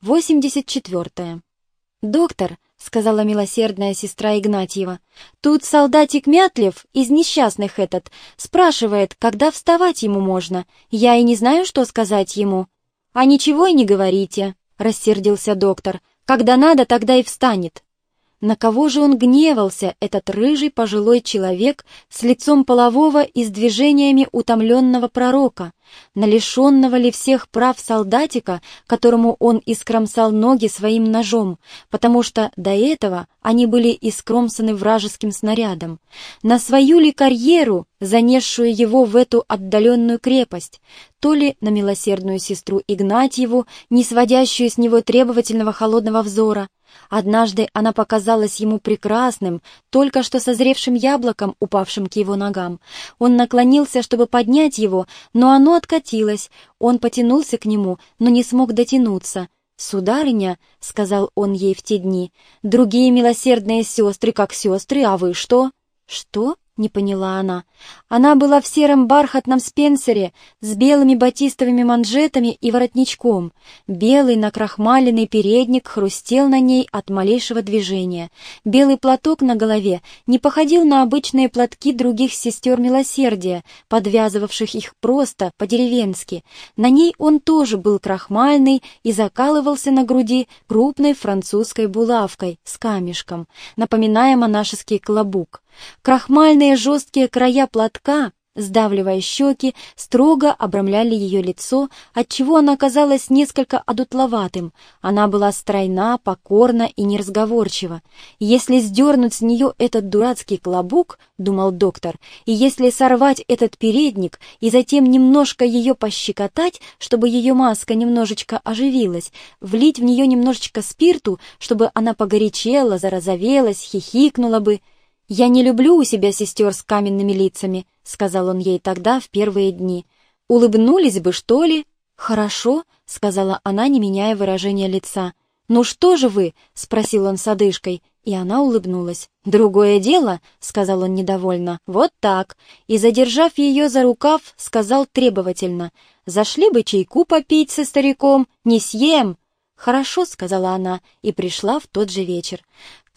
84. «Доктор», — сказала милосердная сестра Игнатьева, «тут солдатик Мятлев, из несчастных этот, спрашивает, когда вставать ему можно. Я и не знаю, что сказать ему». «А ничего и не говорите», — рассердился доктор. «Когда надо, тогда и встанет». На кого же он гневался, этот рыжий пожилой человек с лицом полового и с движениями утомленного пророка? На лишенного ли всех прав солдатика, которому он искромсал ноги своим ножом, потому что до этого они были искромсаны вражеским снарядом? На свою ли карьеру, занесшую его в эту отдаленную крепость? То ли на милосердную сестру Игнатьеву, не сводящую с него требовательного холодного взора? Однажды она показалась ему прекрасным, только что созревшим яблоком, упавшим к его ногам. Он наклонился, чтобы поднять его, но оно откатилось. Он потянулся к нему, но не смог дотянуться. «Сударыня», — сказал он ей в те дни, — «другие милосердные сестры, как сестры, а вы что?» «Что?» Не поняла она. Она была в сером бархатном спенсере с белыми батистовыми манжетами и воротничком. Белый накрахмаленный передник хрустел на ней от малейшего движения. Белый платок на голове не походил на обычные платки других сестер милосердия, подвязывавших их просто, по-деревенски. На ней он тоже был крахмальный и закалывался на груди крупной французской булавкой с камешком, напоминая монашеский клобук. Крахмальные жесткие края платка, сдавливая щеки, строго обрамляли ее лицо, отчего она казалась несколько одутловатым. Она была стройна, покорна и неразговорчива. «Если сдернуть с нее этот дурацкий клобук, — думал доктор, — и если сорвать этот передник и затем немножко ее пощекотать, чтобы ее маска немножечко оживилась, влить в нее немножечко спирту, чтобы она погорячела, зарозовелась, хихикнула бы — «Я не люблю у себя сестер с каменными лицами», — сказал он ей тогда, в первые дни. «Улыбнулись бы, что ли?» «Хорошо», — сказала она, не меняя выражения лица. «Ну что же вы?» — спросил он с одышкой, и она улыбнулась. «Другое дело», — сказал он недовольно, — «вот так». И, задержав ее за рукав, сказал требовательно, «Зашли бы чайку попить со стариком, не съем». «Хорошо», — сказала она, и пришла в тот же вечер.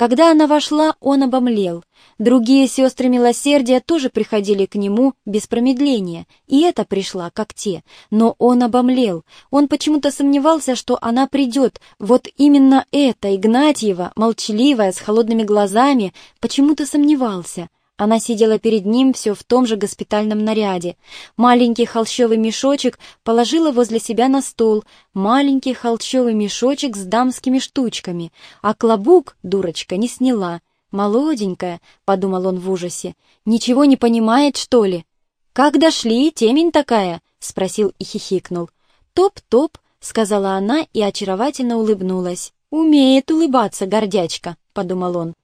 Когда она вошла, он обомлел. Другие сестры милосердия тоже приходили к нему без промедления, и это пришла, как те. Но он обомлел. Он почему-то сомневался, что она придет. Вот именно эта, Игнатьева, молчаливая, с холодными глазами, почему-то сомневался. Она сидела перед ним все в том же госпитальном наряде. Маленький холщовый мешочек положила возле себя на стол, маленький холщовый мешочек с дамскими штучками, а клобук, дурочка, не сняла. «Молоденькая», — подумал он в ужасе, — «ничего не понимает, что ли?» «Как дошли, темень такая?» — спросил и хихикнул. «Топ-топ», — сказала она и очаровательно улыбнулась. «Умеет улыбаться, гордячка», — подумал он.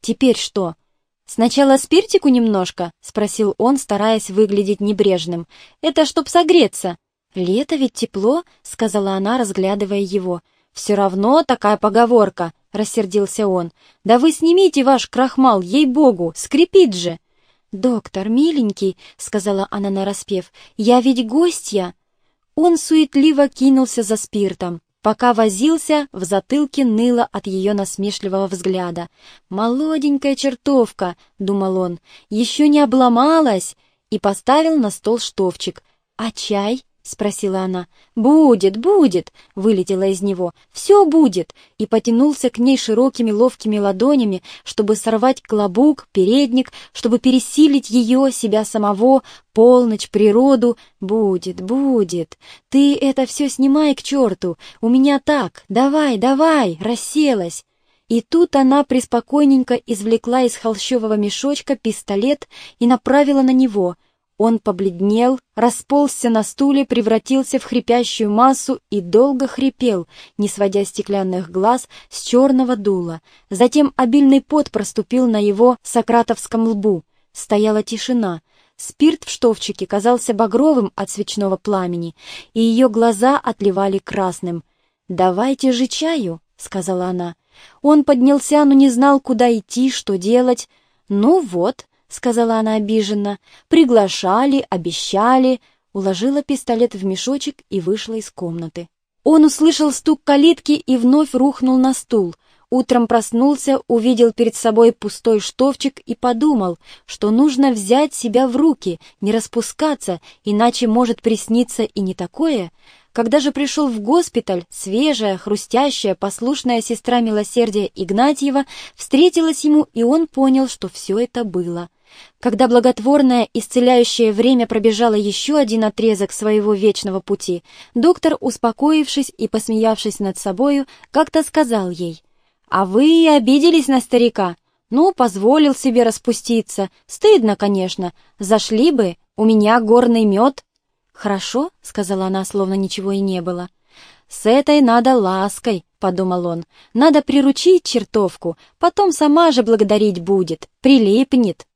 «Теперь что?» «Сначала спиртику немножко?» — спросил он, стараясь выглядеть небрежным. «Это чтоб согреться». «Лето ведь тепло», — сказала она, разглядывая его. «Все равно такая поговорка», — рассердился он. «Да вы снимите ваш крахмал, ей-богу, скрипит же!» «Доктор, миленький», — сказала она нараспев, — «я ведь гостья». Он суетливо кинулся за спиртом. Пока возился, в затылке ныло от ее насмешливого взгляда. «Молоденькая чертовка», — думал он, — «еще не обломалась», и поставил на стол штовчик. «А чай?» — спросила она. «Будет, будет!» — вылетело из него. «Все будет!» И потянулся к ней широкими ловкими ладонями, чтобы сорвать клобук, передник, чтобы пересилить ее, себя самого, полночь, природу. «Будет, будет! Ты это все снимай к черту! У меня так! Давай, давай!» Расселась. И тут она преспокойненько извлекла из холщового мешочка пистолет и направила на него — он побледнел, расползся на стуле, превратился в хрипящую массу и долго хрипел, не сводя стеклянных глаз с черного дула. Затем обильный пот проступил на его сократовском лбу. Стояла тишина. Спирт в штовчике казался багровым от свечного пламени, и ее глаза отливали красным. «Давайте же чаю», — сказала она. Он поднялся, но не знал, куда идти, что делать. «Ну вот», — сказала она обиженно. «Приглашали, обещали». Уложила пистолет в мешочек и вышла из комнаты. Он услышал стук калитки и вновь рухнул на стул. Утром проснулся, увидел перед собой пустой штовчик и подумал, что нужно взять себя в руки, не распускаться, иначе может присниться и не такое. Когда же пришел в госпиталь, свежая, хрустящая, послушная сестра милосердия Игнатьева встретилась ему, и он понял, что все это было. Когда благотворное, исцеляющее время пробежало еще один отрезок своего вечного пути, доктор, успокоившись и посмеявшись над собою, как-то сказал ей, «А вы обиделись на старика? Ну, позволил себе распуститься. Стыдно, конечно. Зашли бы, у меня горный мед». «Хорошо», — сказала она, словно ничего и не было. «С этой надо лаской», — подумал он. «Надо приручить чертовку, потом сама же благодарить будет, прилипнет».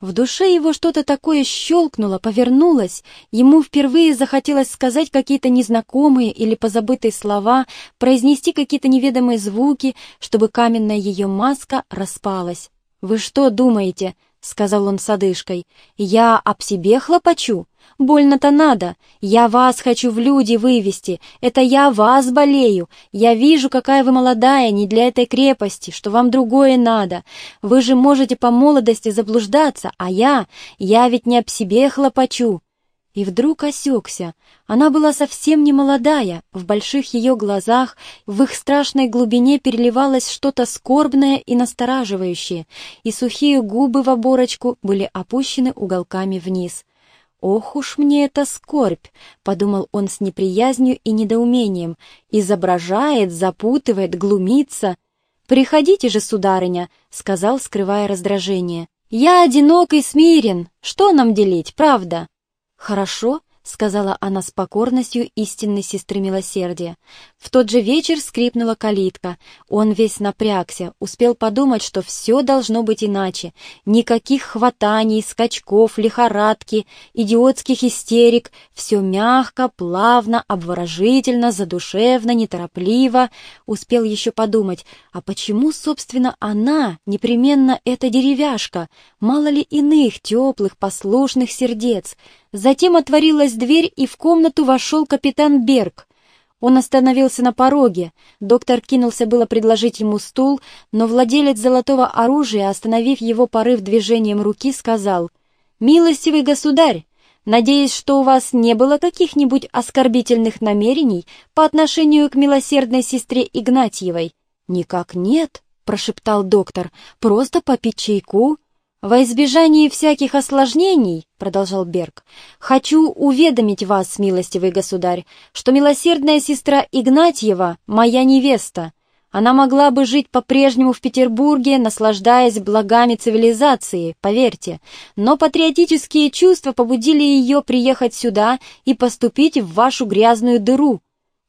В душе его что-то такое щелкнуло, повернулось. Ему впервые захотелось сказать какие-то незнакомые или позабытые слова, произнести какие-то неведомые звуки, чтобы каменная ее маска распалась. «Вы что думаете?» — сказал он с одышкой. «Я об себе хлопочу? Больно-то надо. Я вас хочу в люди вывести. Это я вас болею. Я вижу, какая вы молодая, не для этой крепости, что вам другое надо. Вы же можете по молодости заблуждаться, а я... Я ведь не об себе хлопочу». И вдруг осекся. Она была совсем не молодая, в больших ее глазах, в их страшной глубине переливалось что-то скорбное и настораживающее, и сухие губы в оборочку были опущены уголками вниз. «Ох уж мне эта скорбь!» — подумал он с неприязнью и недоумением. «Изображает, запутывает, глумится». «Приходите же, сударыня!» — сказал, скрывая раздражение. «Я одинок и смирен. Что нам делить, правда?» «Хорошо», — сказала она с покорностью истинной сестры милосердия. В тот же вечер скрипнула калитка. Он весь напрягся, успел подумать, что все должно быть иначе. Никаких хватаний, скачков, лихорадки, идиотских истерик. Все мягко, плавно, обворожительно, задушевно, неторопливо. Успел еще подумать, а почему, собственно, она, непременно эта деревяшка? Мало ли иных теплых, послушных сердец? Затем отворилась дверь, и в комнату вошел капитан Берг. Он остановился на пороге. Доктор кинулся было предложить ему стул, но владелец золотого оружия, остановив его порыв движением руки, сказал, «Милостивый государь, надеюсь, что у вас не было каких-нибудь оскорбительных намерений по отношению к милосердной сестре Игнатьевой?» «Никак нет», — прошептал доктор, — «просто попить чайку». «Во избежание всяких осложнений, — продолжал Берг, — хочу уведомить вас, милостивый государь, что милосердная сестра Игнатьева — моя невеста. Она могла бы жить по-прежнему в Петербурге, наслаждаясь благами цивилизации, поверьте, но патриотические чувства побудили ее приехать сюда и поступить в вашу грязную дыру».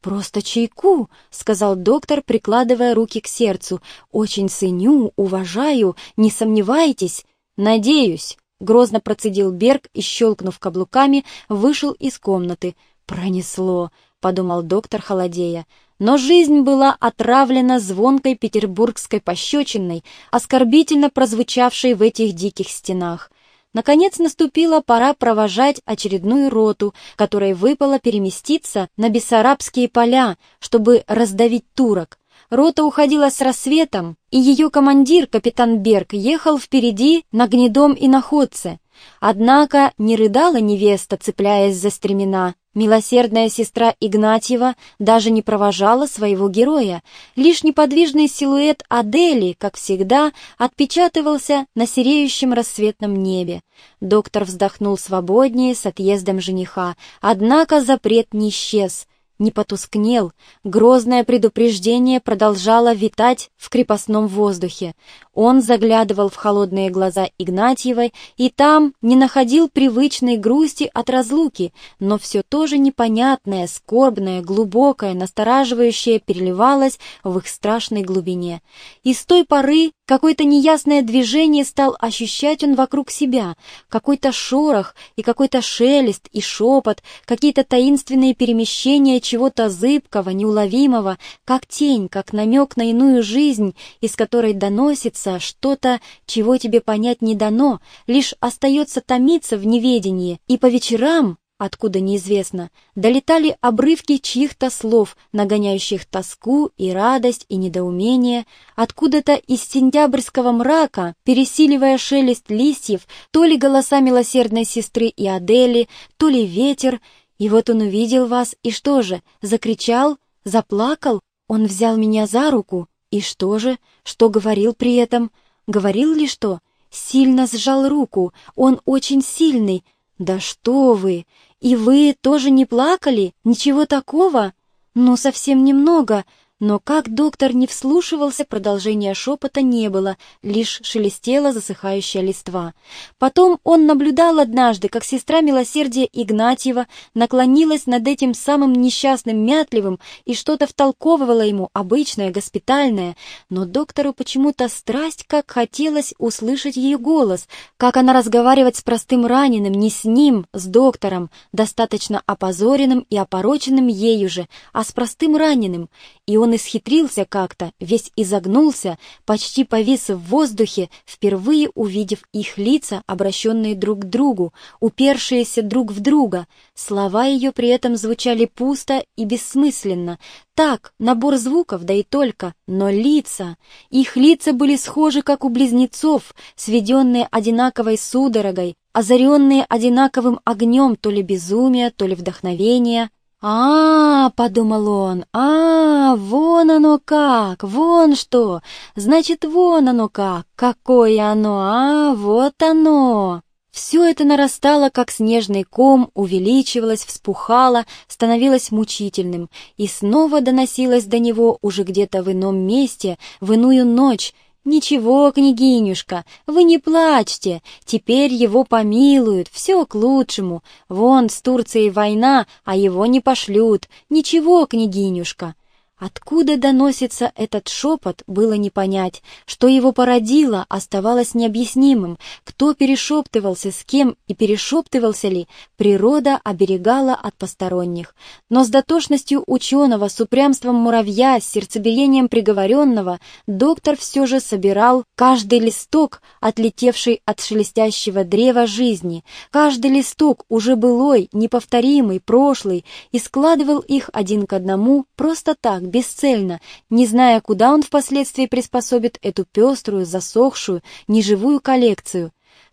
«Просто чайку», — сказал доктор, прикладывая руки к сердцу. «Очень ценю, уважаю, не сомневайтесь». «Надеюсь», — грозно процедил Берг и, щелкнув каблуками, вышел из комнаты. «Пронесло», — подумал доктор холодея. Но жизнь была отравлена звонкой петербургской пощечиной, оскорбительно прозвучавшей в этих диких стенах. Наконец наступила пора провожать очередную роту, которой выпало переместиться на Бессарабские поля, чтобы раздавить турок. Рота уходила с рассветом, и ее командир, капитан Берг, ехал впереди на гнедом и находце. Однако не рыдала невеста, цепляясь за стремена. Милосердная сестра Игнатьева даже не провожала своего героя. Лишь неподвижный силуэт Адели, как всегда, отпечатывался на сереющем рассветном небе. Доктор вздохнул свободнее с отъездом жениха, однако запрет не исчез не потускнел, грозное предупреждение продолжало витать в крепостном воздухе. Он заглядывал в холодные глаза Игнатьевой и там не находил привычной грусти от разлуки, но все тоже непонятное, скорбное, глубокое, настораживающее переливалось в их страшной глубине. И с той поры Какое-то неясное движение стал ощущать он вокруг себя, какой-то шорох и какой-то шелест и шепот, какие-то таинственные перемещения чего-то зыбкого, неуловимого, как тень, как намек на иную жизнь, из которой доносится что-то, чего тебе понять не дано, лишь остается томиться в неведении, и по вечерам откуда неизвестно, долетали обрывки чьих-то слов, нагоняющих тоску и радость и недоумение, откуда-то из сентябрьского мрака, пересиливая шелест листьев, то ли голоса милосердной сестры и Адели, то ли ветер, и вот он увидел вас, и что же, закричал, заплакал, он взял меня за руку, и что же, что говорил при этом, говорил ли что? Сильно сжал руку, он очень сильный, «Да что вы! И вы тоже не плакали? Ничего такого?» «Ну, совсем немного, но как доктор не вслушивался, продолжения шепота не было, лишь шелестела засыхающая листва. Потом он наблюдал однажды, как сестра милосердия Игнатьева наклонилась над этим самым несчастным Мятливым и что-то втолковывала ему, обычное, госпитальное, но доктору почему-то страсть как хотелось услышать ее голос, как она разговаривать с простым раненым, не с ним, с доктором, достаточно опозоренным и опороченным ею же, а с простым раненым, и он исхитрился как-то, весь изогнулся, почти повис в воздухе, впервые увидев их лица, обращенные друг к другу, упершиеся друг в друга. Слова ее при этом звучали пусто и бессмысленно. Так, набор звуков, да и только, но лица. Их лица были схожи, как у близнецов, сведенные одинаковой судорогой, озаренные одинаковым огнем то ли безумия, то ли вдохновения, «А, — подумал он, — а, вон оно как, вон что, значит, вон оно как, какое оно, а, вот оно!» Все это нарастало, как снежный ком, увеличивалось, вспухало, становилось мучительным, и снова доносилось до него уже где-то в ином месте, в иную ночь, «Ничего, княгинюшка, вы не плачьте, теперь его помилуют, все к лучшему. Вон с Турцией война, а его не пошлют. Ничего, княгинюшка». Откуда доносится этот шепот, было не понять. Что его породило, оставалось необъяснимым. Кто перешептывался с кем и перешептывался ли, природа оберегала от посторонних. Но с дотошностью ученого, с упрямством муравья, с сердцебиением приговоренного, доктор все же собирал каждый листок, отлетевший от шелестящего древа жизни, каждый листок уже былой, неповторимый, прошлый, и складывал их один к одному просто так, бесцельно, не зная, куда он впоследствии приспособит эту пеструю, засохшую, неживую коллекцию.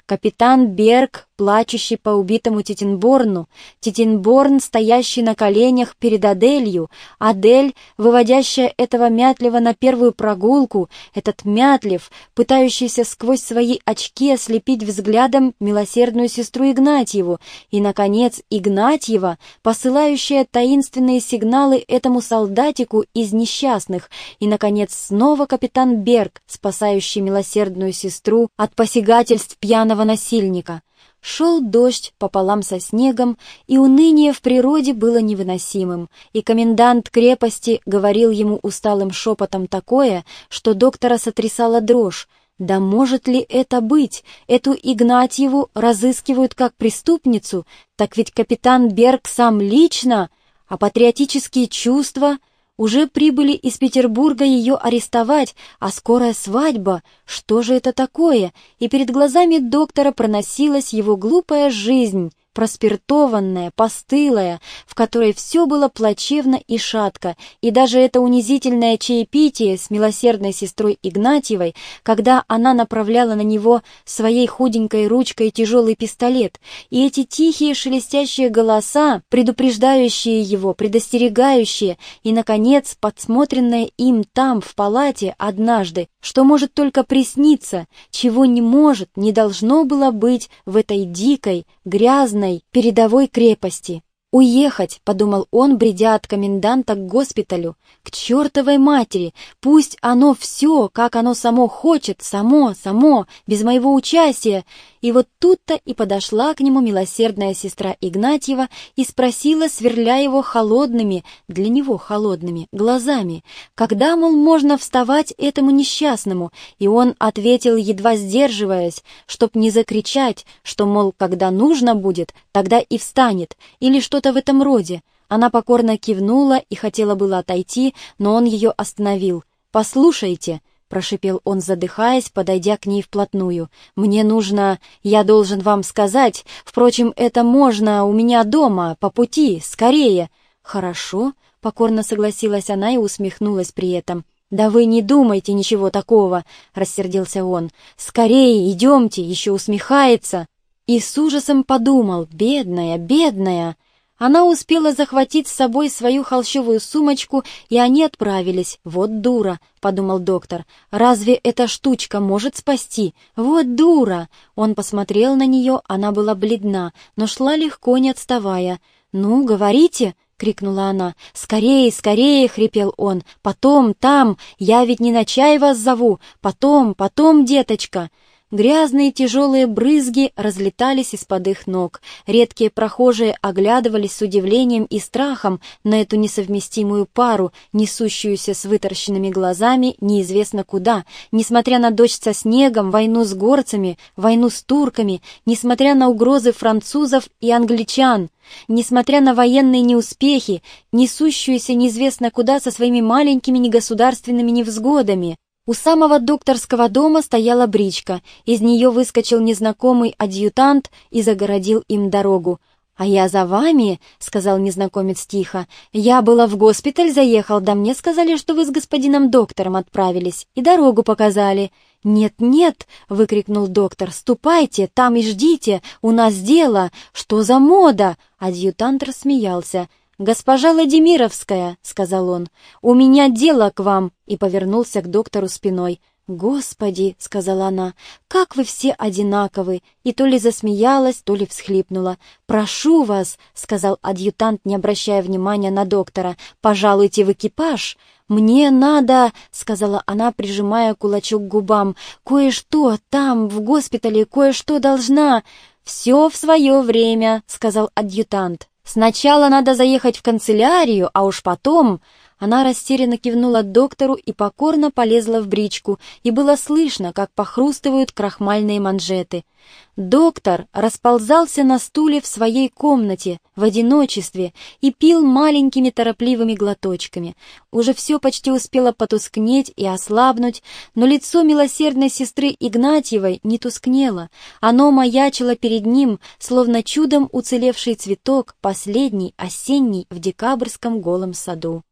Капитан Берг плачущий по убитому Титинборну, Титинборн, стоящий на коленях перед Аделью, Адель, выводящая этого Мятлева на первую прогулку, этот Мятлев, пытающийся сквозь свои очки ослепить взглядом милосердную сестру Игнатьеву, и, наконец, Игнатьева, посылающая таинственные сигналы этому солдатику из несчастных, и, наконец, снова капитан Берг, спасающий милосердную сестру от посягательств пьяного насильника. Шел дождь пополам со снегом, и уныние в природе было невыносимым, и комендант крепости говорил ему усталым шепотом такое, что доктора сотрясала дрожь. Да может ли это быть? Эту Игнатьеву разыскивают как преступницу, так ведь капитан Берг сам лично, а патриотические чувства уже прибыли из Петербурга ее арестовать, а скорая свадьба, что же это такое? И перед глазами доктора проносилась его глупая жизнь, проспиртованная, постылая, в которой все было плачевно и шатко, и даже это унизительное чаепитие с милосердной сестрой Игнатьевой, когда она направляла на него своей худенькой ручкой тяжелый пистолет, и эти тихие шелестящие голоса, предупреждающие его, предостерегающие, и, наконец, подсмотренное им там, в палате, однажды, что может только присниться, чего не может, не должно было быть в этой дикой, грязной, передовой крепости. «Уехать», — подумал он, бредя от коменданта к госпиталю, «к чертовой матери, пусть оно все, как оно само хочет, само, само, без моего участия». И вот тут-то и подошла к нему милосердная сестра Игнатьева и спросила, сверля его холодными, для него холодными, глазами, когда, мол, можно вставать этому несчастному, и он ответил, едва сдерживаясь, чтоб не закричать, что, мол, когда нужно будет, тогда и встанет, или что что-то в этом роде. Она покорно кивнула и хотела было отойти, но он ее остановил. «Послушайте», — прошипел он, задыхаясь, подойдя к ней вплотную. «Мне нужно... Я должен вам сказать. Впрочем, это можно у меня дома, по пути, скорее». «Хорошо», — покорно согласилась она и усмехнулась при этом. «Да вы не думайте ничего такого», — рассердился он. «Скорее, идемте, еще усмехается». И с ужасом подумал, бедная, бедная. Она успела захватить с собой свою холщовую сумочку, и они отправились. «Вот дура», — подумал доктор. «Разве эта штучка может спасти? Вот дура!» Он посмотрел на нее, она была бледна, но шла легко, не отставая. «Ну, говорите!» — крикнула она. «Скорее, скорее!» — хрипел он. «Потом, там! Я ведь не на чай вас зову! Потом, потом, деточка!» Грязные тяжелые брызги разлетались из-под их ног. Редкие прохожие оглядывались с удивлением и страхом на эту несовместимую пару, несущуюся с выторщенными глазами неизвестно куда, несмотря на дождь со снегом, войну с горцами, войну с турками, несмотря на угрозы французов и англичан. Несмотря на военные неуспехи, несущуюся неизвестно куда со своими маленькими негосударственными невзгодами, у самого докторского дома стояла бричка, из нее выскочил незнакомый адъютант и загородил им дорогу. «А я за вами», — сказал незнакомец тихо. «Я была в госпиталь заехал, да мне сказали, что вы с господином доктором отправились и дорогу показали». «Нет-нет», — выкрикнул доктор, — «ступайте, там и ждите, у нас дело. Что за мода?» Адъютант рассмеялся. «Госпожа Владимировская», — сказал он, — «у меня дело к вам», и повернулся к доктору спиной. «Господи», — сказала она, — «как вы все одинаковы!» И то ли засмеялась, то ли всхлипнула. «Прошу вас», — сказал адъютант, не обращая внимания на доктора, — «пожалуйте в экипаж». «Мне надо», — сказала она, прижимая кулачок к губам, — «кое-что там, в госпитале, кое-что должна». «Все в свое время», — сказал адъютант. Сначала надо заехать в канцелярию, а уж потом... Она растерянно кивнула доктору и покорно полезла в бричку, и было слышно, как похрустывают крахмальные манжеты. Доктор расползался на стуле в своей комнате, в одиночестве, и пил маленькими торопливыми глоточками. Уже все почти успело потускнеть и ослабнуть, но лицо милосердной сестры Игнатьевой не тускнело. Оно маячило перед ним, словно чудом уцелевший цветок, последний, осенний, в декабрьском голом саду.